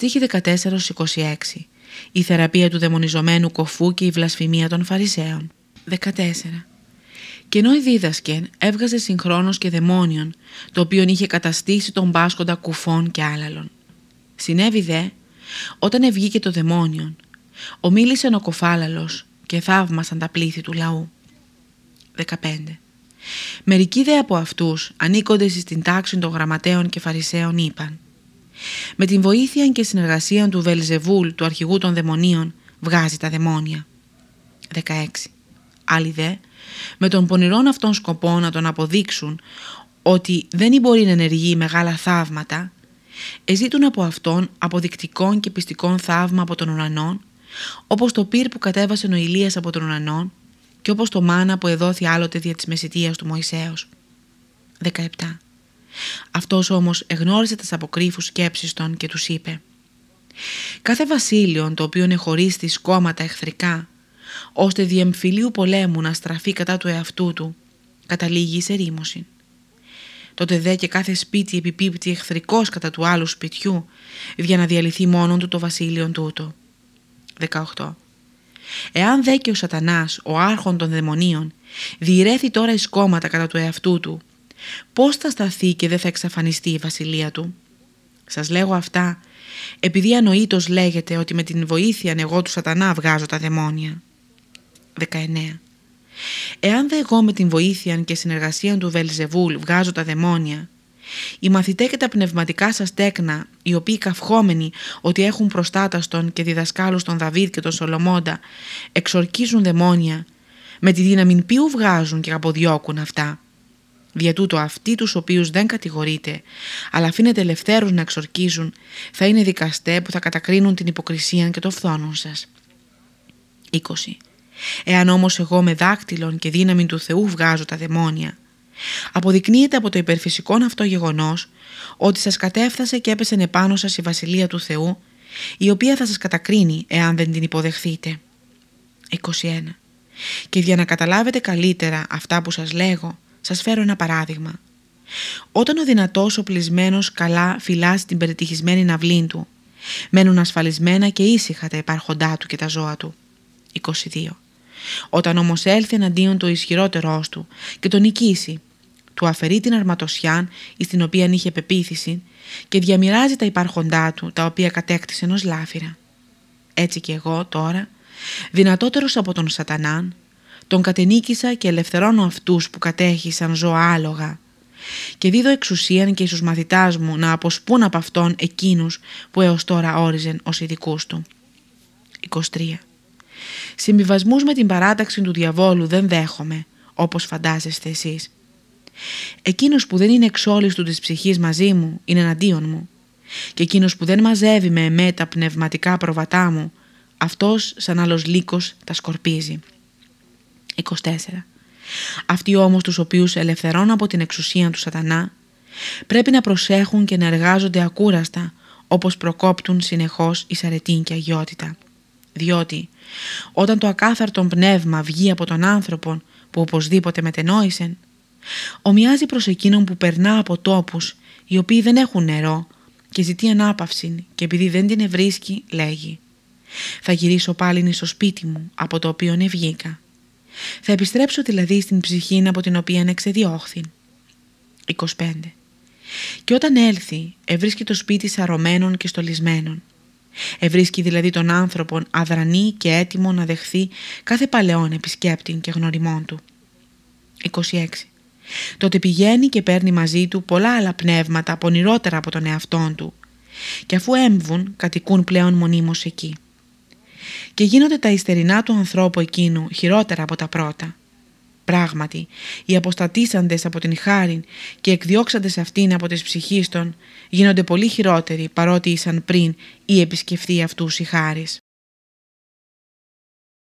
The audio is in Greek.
Στοίχη 14-26 Η θεραπεία του δαιμονιζομένου κοφού και η βλασφημία των Φαρισαίων 14 και ενώ η δίδασκεν έβγαζε συγχρόνως και δαιμόνιον, το οποίο είχε καταστήσει τον πάσχοντα κουφών και άλαλων. Συνέβη δε, όταν ευγήκε το δαιμόνιον, ομίλησε ο κοφάλαλος και θαύμασαν τα πλήθη του λαού. 15. Μερικοί δε από αυτούς, ανήκοντες στην τάξη των γραμματέων και φαρισαίων, είπαν «Με την βοήθεια και συνεργασία του Βελζεβούλ, του αρχηγού των δαιμονίων, βγάζει τα δαιμόνια». 16. Άλλοι δε, με τον πονηρόν αυτόν σκοπό να τον αποδείξουν ότι δεν μπορεί να ενεργεί μεγάλα θαύματα, εζήτουν από αυτόν αποδεικτικών και πιστικών θαύμα από τον ουρανό, όπως το πυρ που κατέβασε ο Ηλίας από τον ουρανό και όπως το μάνα που εδόθη άλλοτε δια της μεσητείας του Μωυσέως. 17. Αυτός όμως εγνώρισε τις αποκρύφους σκέψεις των και τους είπε «Κάθε βασίλειον το οποίο εχωρίσει κόμματα εχθρικά ώστε διεμφυλίου πολέμου να στραφεί κατά του εαυτού του, καταλήγει σε ρήμωση. Τότε δε και κάθε σπίτι επιπίπτει εχθρικός κατά του άλλου σπιτιού, για να διαλυθεί μόνον του το βασίλειον τούτο. 18. Εάν δε και ο σατανάς, ο άρχον των δαιμονίων, διηρέθη τώρα εις κόμματα κατά του εαυτού του, πώς θα σταθεί και δεν θα εξαφανιστεί η βασιλεία του; Σας λέγω αυτά, επειδή ανοήτως λέγεται ότι με την βοήθεια εγώ του σατανά βγάζω τα δαιμόνια. 19. Εάν δε εγώ με την βοήθεια και συνεργασία του Βελζεβούλ βγάζω τα δαιμόνια, οι μαθητέ και τα πνευματικά σας τέκνα, οι οποίοι καυχόμενοι ότι έχουν προστάταστον και διδασκάλους τον Δαβίδ και τον Σολομώντα, εξορκίζουν δαιμόνια, με τη δύναμη ποιου βγάζουν και αποδιώκουν αυτά; Δια τούτο αυτοί τους οποίους δεν κατηγορείτε, αλλά αφήνετε ελευθέρους να εξορκίζουν, θα είναι δικαστέ που θα κατακρίνουν την υποκρισία και το φθόνον σας. 20. Εάν όμως εγώ με δάκτυλον και δύναμη του Θεού βγάζω τα δαιμόνια, αποδεικνύεται από το υπερφυσικό αυτό γεγονός ότι σας κατέφθασε και έπεσε επάνω σας η Βασιλεία του Θεού, η οποία θα σας κατακρίνει εάν δεν την υποδεχθείτε. 21. Και για να καταλάβετε καλύτερα αυτά που σας λέγω, σας φέρω ένα παράδειγμα. Όταν ο δυνατός οπλισμένος καλά φυλάσει την περιτυχισμένη ναυλή του, μένουν ασφαλισμένα και ήσυχα τα υπάρχοντά του και τα ζώα του. 22. Όταν όμως έλθει εναντίον το ισχυρότερός του και τον νικήσει, του αφαιρεί την αρματοσιά στην οποία είχε πεποίθηση και διαμοιράζει τα υπάρχοντά του τα οποία κατέκτησε ενός λάφυρα. Έτσι και εγώ τώρα, δυνατότερος από τον σατανάν, τον κατενίκησα και ελευθερώνω αυτούς που κατέχησαν ζώα άλογα και δίδω εξουσίαν και στους μαθητάς μου να αποσπούν από αυτόν εκείνους που έως τώρα όριζεν ως ειδικούς του. 23. Συμβιβασμούς με την παράταξη του διαβόλου δεν δέχομαι, όπως φαντάζεστε εσείς. Εκείνος που δεν είναι εξόλιστου της ψυχής μαζί μου είναι εναντίον μου και εκείνος που δεν μαζεύει με εμέ τα πνευματικά προβατά μου, αυτός σαν άλλος λύκος τα σκορπίζει. 24. Αυτοί όμως τους οποίους ελευθερώνω από την εξουσία του σατανά πρέπει να προσέχουν και να εργάζονται ακούραστα όπως προκόπτουν συνεχώς η σαρετήν και αγιότητα διότι όταν το ακάθαρτο πνεύμα βγει από τον άνθρωπο που οπωσδήποτε μετενόησεν, ομοιάζει προς εκείνον που περνά από τόπους οι οποίοι δεν έχουν νερό και ζητεί ανάπαυση και επειδή δεν την ευρίσκει λέγει «Θα γυρίσω πάλι στο σπίτι μου από το οποίο ευγήκα. Θα επιστρέψω δηλαδή στην ψυχή από την οποία εξεδιώχθη». 25. Και όταν έλθει, ευρίσκει το σπίτι σαρωμένων και στολισμένων Ευρίσκει δηλαδή τον άνθρωπον αδρανή και έτοιμο να δεχθεί κάθε παλαιόν επισκέπτη και γνωριμόν του. 26. Τότε πηγαίνει και παίρνει μαζί του πολλά άλλα πνεύματα πονηρότερα από τον εαυτόν του και αφού έμβουν κατοικούν πλέον μονίμως εκεί. Και γίνονται τα ιστερινά του ανθρώπου εκείνου χειρότερα από τα πρώτα. Πράγματι, οι αποστατήσαντες από την χάριν και εκδιώξαντες αυτήν από τις ψυχής των γίνονται πολύ χειρότεροι παρότι ήσαν πριν ή επισκεφθεί αυτούς η χάρις.